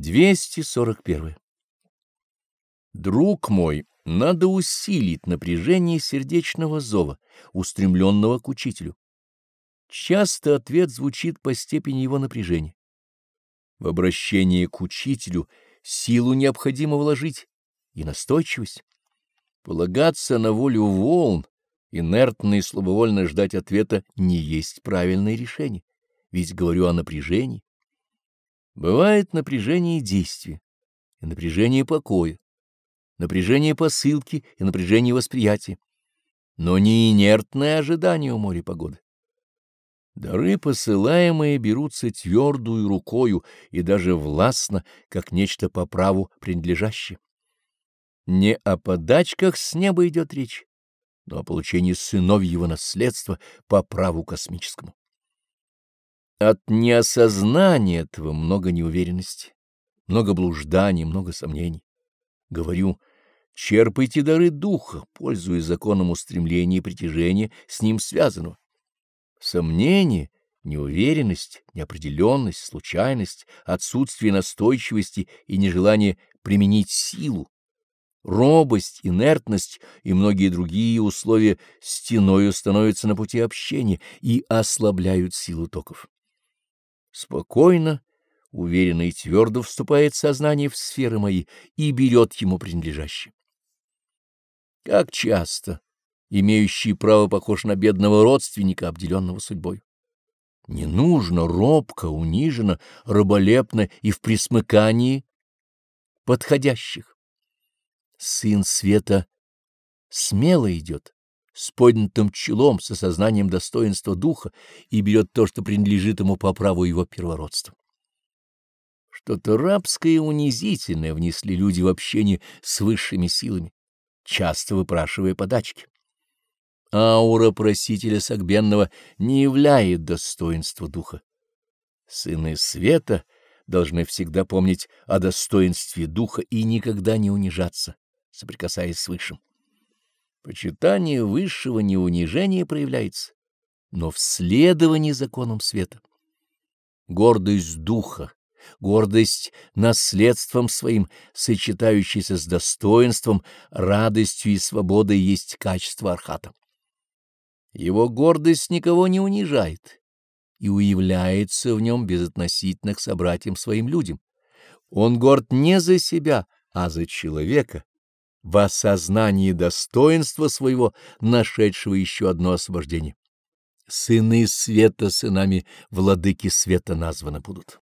241. Друг мой, надо усилить напряжение сердечного зова, устремленного к учителю. Часто ответ звучит по степени его напряжения. В обращение к учителю силу необходимо вложить и настойчивость. Полагаться на волю волн, инертно и слабовольно ждать ответа не есть правильное решение, ведь говорю о напряжении. Бывает напряжение действия и напряжение покоя, напряжение посылки и напряжение восприятия, но не инертное ожидание у моря погоды. Дары, посылаемые, берутся твердую рукою и даже властно, как нечто по праву принадлежащее. Не о подачках с неба идет речь, но о получении сыновьего наследства по праву космическому. От неосознания этого много неуверенности, много блужданий, много сомнений. Говорю, черпайте дары духа, пользуясь законом устремления и притяжения с ним связанного. Сомнение, неуверенность, неопределенность, случайность, отсутствие настойчивости и нежелание применить силу, робость, инертность и многие другие условия стеною становятся на пути общения и ослабляют силу токов. Спокойно, уверенно и твердо вступает сознание в сферы мои и берет ему принадлежащее. Как часто имеющий право похож на бедного родственника, обделенного судьбой. Не нужно робко, униженно, раболепно и в присмыкании подходящих. Сын света смело идет, с поднятым челом, с осознанием достоинства духа и берет то, что принадлежит ему по праву его первородства. Что-то рабское и унизительное внесли люди в общение с высшими силами, часто выпрашивая подачки. Аура просителя Сагбенного не являет достоинства духа. Сыны света должны всегда помнить о достоинстве духа и никогда не унижаться, соприкасаясь с высшим. Почитание высшего не унижение проявляется, но в следовании законам света. Гордость духа, гордость наследством своим, сочетающаяся с достоинством, радостью и свободой, есть качество архата. Его гордость никого не унижает и уявляется в нем безотносительно к собратьям своим людям. Он горд не за себя, а за человека, в осознании достоинства своего, нашедшего еще одно освобождение. Сыны света сынами владыки света названы будут.